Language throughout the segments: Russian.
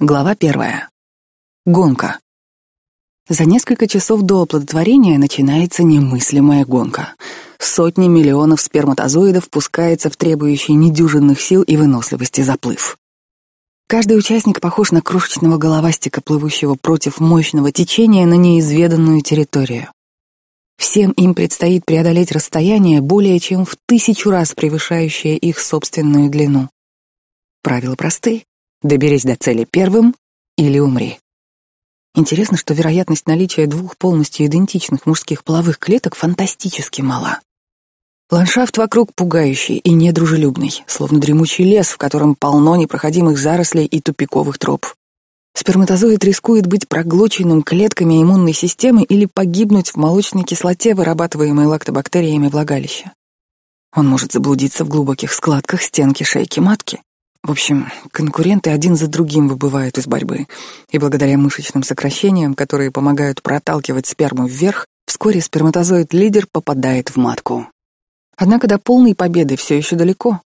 Глава первая. Гонка. За несколько часов до оплодотворения начинается немыслимая гонка. Сотни миллионов сперматозоидов пускается в требующий недюжинных сил и выносливости заплыв. Каждый участник похож на крошечного головастика, плывущего против мощного течения на неизведанную территорию. Всем им предстоит преодолеть расстояние более чем в тысячу раз превышающее их собственную длину. Правила просты. Доберись до цели первым или умри. Интересно, что вероятность наличия двух полностью идентичных мужских половых клеток фантастически мала. Ландшафт вокруг пугающий и недружелюбный, словно дремучий лес, в котором полно непроходимых зарослей и тупиковых троп. Сперматозоид рискует быть проглоченным клетками иммунной системы или погибнуть в молочной кислоте, вырабатываемой лактобактериями влагалища. Он может заблудиться в глубоких складках стенки шейки матки. В общем, конкуренты один за другим выбывают из борьбы, и благодаря мышечным сокращениям, которые помогают проталкивать сперму вверх, вскоре сперматозоид-лидер попадает в матку. Однако до полной победы все еще далеко.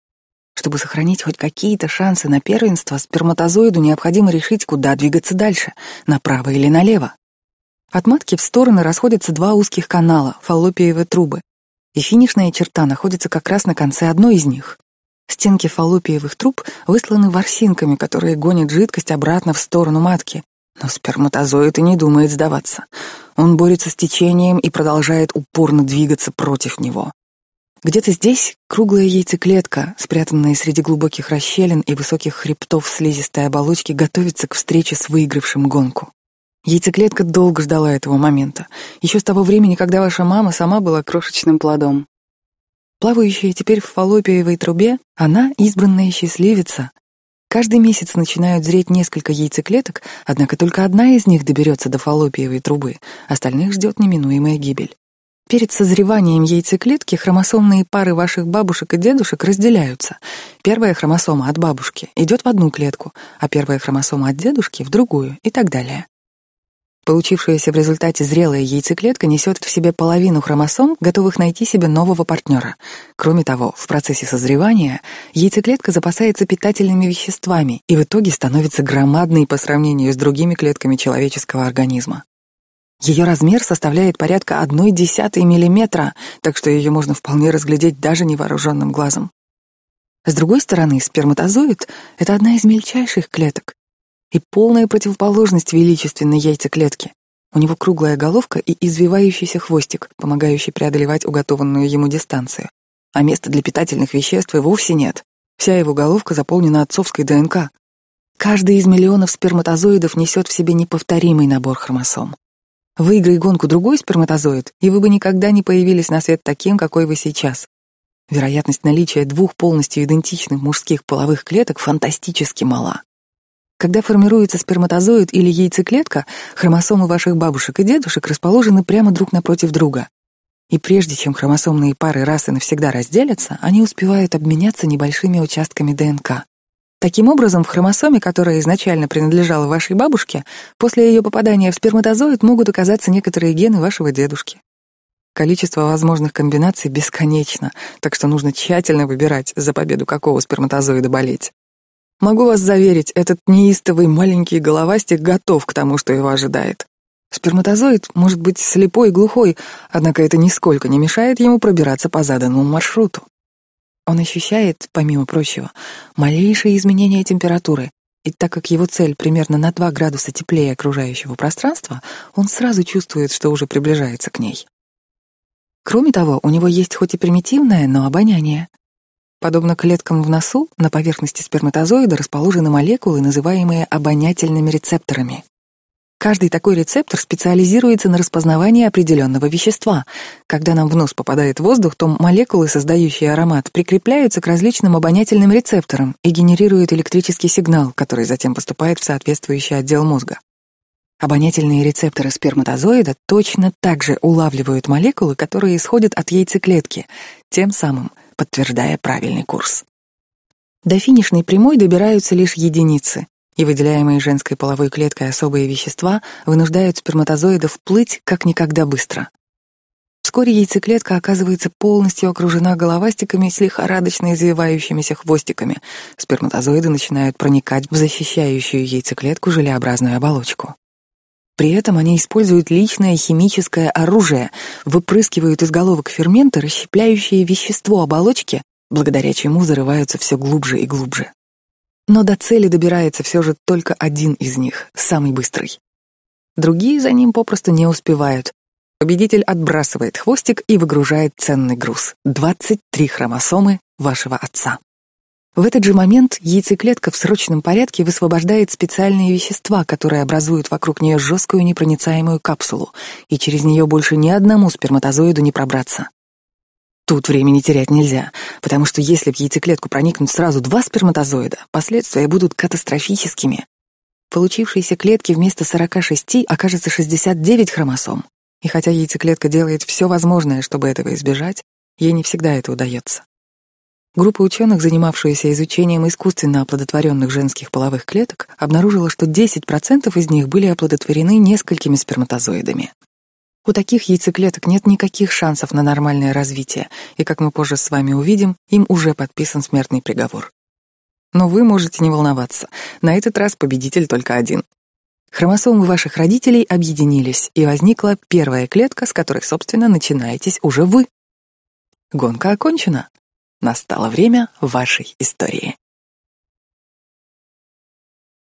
Чтобы сохранить хоть какие-то шансы на первенство, сперматозоиду необходимо решить, куда двигаться дальше, направо или налево. От матки в стороны расходятся два узких канала, фаллопиевые трубы, и финишная черта находится как раз на конце одной из них. Стенки фаллопиевых труб высланы ворсинками, которые гонят жидкость обратно в сторону матки. Но сперматозоид и не думает сдаваться. Он борется с течением и продолжает упорно двигаться против него. Где-то здесь круглая яйцеклетка, спрятанная среди глубоких расщелин и высоких хребтов слизистой оболочки, готовится к встрече с выигравшим гонку. Яйцеклетка долго ждала этого момента, еще с того времени, когда ваша мама сама была крошечным плодом. Плавающая теперь в фаллопиевой трубе, она избранная счастливица. Каждый месяц начинают зреть несколько яйцеклеток, однако только одна из них доберется до фаллопиевой трубы, остальных ждет неминуемая гибель. Перед созреванием яйцеклетки хромосомные пары ваших бабушек и дедушек разделяются. Первая хромосома от бабушки идет в одну клетку, а первая хромосома от дедушки — в другую и так далее. Получившаяся в результате зрелая яйцеклетка несет в себе половину хромосом, готовых найти себе нового партнера. Кроме того, в процессе созревания яйцеклетка запасается питательными веществами и в итоге становится громадной по сравнению с другими клетками человеческого организма. Ее размер составляет порядка одной десятой миллиметра, так что ее можно вполне разглядеть даже невооруженным глазом. С другой стороны, сперматозоид — это одна из мельчайших клеток, и полная противоположность величественной яйцеклетки. У него круглая головка и извивающийся хвостик, помогающий преодолевать уготованную ему дистанцию. А места для питательных веществ и вовсе нет. Вся его головка заполнена отцовской ДНК. Каждый из миллионов сперматозоидов несет в себе неповторимый набор хромосом. Выиграй гонку другой сперматозоид, и вы бы никогда не появились на свет таким, какой вы сейчас. Вероятность наличия двух полностью идентичных мужских половых клеток фантастически мала. Когда формируется сперматозоид или яйцеклетка, хромосомы ваших бабушек и дедушек расположены прямо друг напротив друга. И прежде чем хромосомные пары раз и навсегда разделятся, они успевают обменяться небольшими участками ДНК. Таким образом, в хромосоме, которая изначально принадлежала вашей бабушке, после ее попадания в сперматозоид могут оказаться некоторые гены вашего дедушки. Количество возможных комбинаций бесконечно, так что нужно тщательно выбирать, за победу какого сперматозоида болеть. Могу вас заверить, этот неистовый маленький головастик готов к тому, что его ожидает. Сперматозоид может быть слепой и глухой, однако это нисколько не мешает ему пробираться по заданному маршруту. Он ощущает, помимо прочего, малейшие изменения температуры, и так как его цель примерно на 2 градуса теплее окружающего пространства, он сразу чувствует, что уже приближается к ней. Кроме того, у него есть хоть и примитивное, но обоняние. Подобно клеткам в носу, на поверхности сперматозоида расположены молекулы, называемые обонятельными рецепторами. Каждый такой рецептор специализируется на распознавании определенного вещества. Когда нам в нос попадает воздух, то молекулы, создающие аромат, прикрепляются к различным обонятельным рецепторам и генерируют электрический сигнал, который затем поступает в соответствующий отдел мозга. Обонятельные рецепторы сперматозоида точно так же улавливают молекулы, которые исходят от яйцеклетки, тем самым подтверждая правильный курс. До финишной прямой добираются лишь единицы, и выделяемые женской половой клеткой особые вещества вынуждают сперматозоидов плыть как никогда быстро. Вскоре яйцеклетка оказывается полностью окружена головастиками с лихорадочно извивающимися хвостиками. Сперматозоиды начинают проникать в защищающую яйцеклетку желеобразную оболочку. При этом они используют личное химическое оружие, выпрыскивают из головок ферменты, расщепляющие вещество оболочки, благодаря чему зарываются все глубже и глубже. Но до цели добирается все же только один из них, самый быстрый. Другие за ним попросту не успевают. Победитель отбрасывает хвостик и выгружает ценный груз — 23 хромосомы вашего отца. В этот же момент яйцеклетка в срочном порядке высвобождает специальные вещества, которые образуют вокруг нее жесткую непроницаемую капсулу, и через нее больше ни одному сперматозоиду не пробраться. Тут времени терять нельзя, потому что если в яйцеклетку проникнут сразу два сперматозоида, последствия будут катастрофическими. В получившейся клетке вместо 46 окажется 69 хромосом. И хотя яйцеклетка делает все возможное, чтобы этого избежать, ей не всегда это удается. Группа ученых, занимавшаяся изучением искусственно оплодотворенных женских половых клеток, обнаружила, что 10% из них были оплодотворены несколькими сперматозоидами. У таких яйцеклеток нет никаких шансов на нормальное развитие, и, как мы позже с вами увидим, им уже подписан смертный приговор. Но вы можете не волноваться, на этот раз победитель только один. Хромосомы ваших родителей объединились, и возникла первая клетка, с которой, собственно, начинаетесь уже вы. Гонка окончена. Настало время вашей истории.